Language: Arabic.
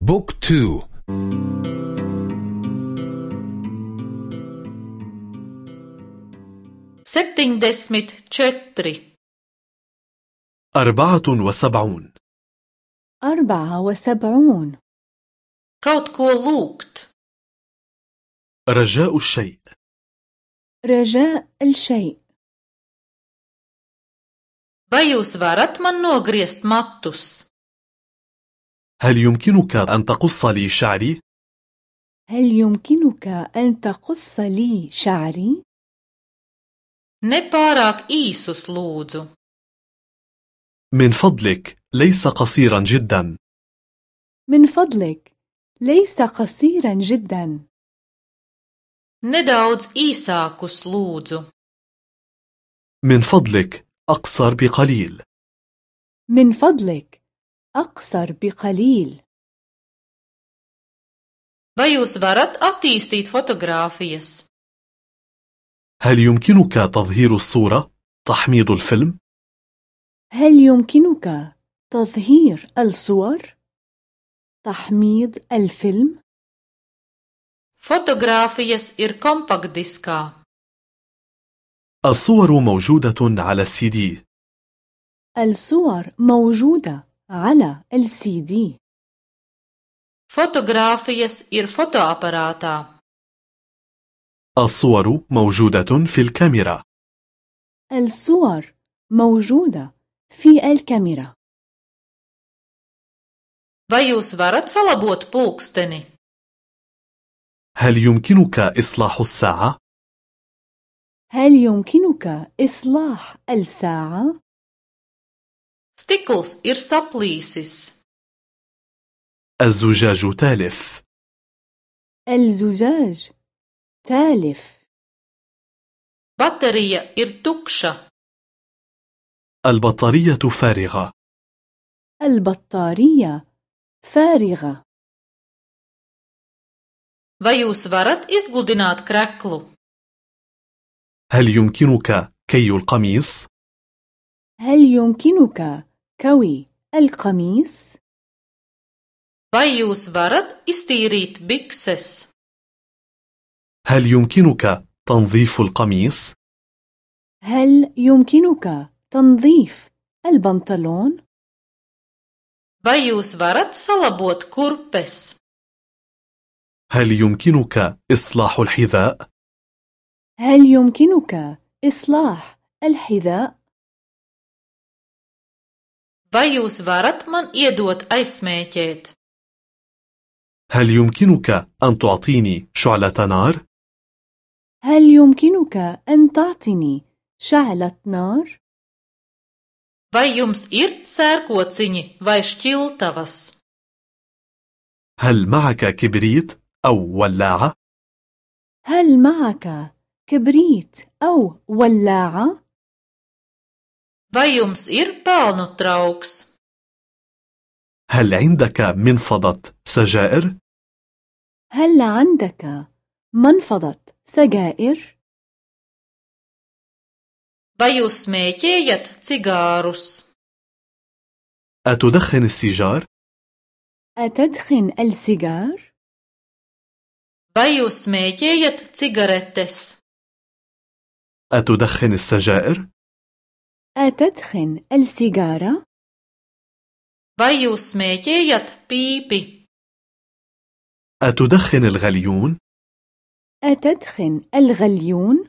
بوك تو septiņdesmit četri, أربعة وسبعون أربعة وسبعون kaut ko lūgt, رجاء الشيء رجاء الشيء vai jūs varat man nogriezt matus? هل يمكنك أن تقص لي شعري؟ هل يمكنك أن تقص لي شعري؟ Ne pārāk īsus lūdzu, من فضلك ليس قصيرا جدا. من فضلك ليس قصيرا جدا. Nedaudz īsākus lūdzu, من فضلك أقصر بقليل. من فضلك أقصر بقليل vai jūs varat attīstīt fotogrāfijas? هل يمكنك تظهير الصورة؟ تحميض الفيلم؟ هل يمكنك تظهير الصور؟ تحميض الفيلم؟ Fotogrāfijas ir kompaktdiskā. الصور موجودة على السي دي الصور موجودة على دي Fotogrāfijas ir fotoaparātā. الصور موجودة في الكاميرا الصور موجودة في الكاميرا Vai jūs varat salabot pulksteni? هل يمكنك إصلاح الساعة؟ هل يمكنك إصلاح الساعة؟ Stikls ir saplīsis. الزجاج تالف الزجاج تالف Baterija ir tukša. البطارية فارغة البطارية فارغة Vai jūs varat izgludināt kreklu? هل يمكنك كي القميص؟ هل يمكنك كوي القميص؟ Vai jūs varat iztīrīt bikses? هل يمكنك تنظيف القميص؟ هل يمكنك تنظيف البنطلون؟ Vai jūs varat salabot kurpes? هل يمكنك إصلاح الحذاء؟ هل يمكنك إصلاح الحذاء؟ Vai jūs varat man iedot aizsmēķēt? هل يمكنك أن تعطيني شعلة نار؟ هل يمكنك أن تعطيني شعلة نار؟ Vai jums ir sērkociņi vai šķiltavas? هل معك كبريت أو ولاعة؟ هل معك كبريت أو ولاعة؟ Vai jums ir pelnu trauks? هل عندك منفضة سجائر؟ هل عندك منفضة سجائر؟ Vai jūs smēķējat cigārus? أتدخن السيجار؟ أتدخن السيجار؟ Vai jūs smēķējat cigaretes? أتدخن السجائر؟ أتدخن السيجارة؟ Vai jūs smēķējat pīpi? أتدخن الغليون؟ أتدخن الغليون؟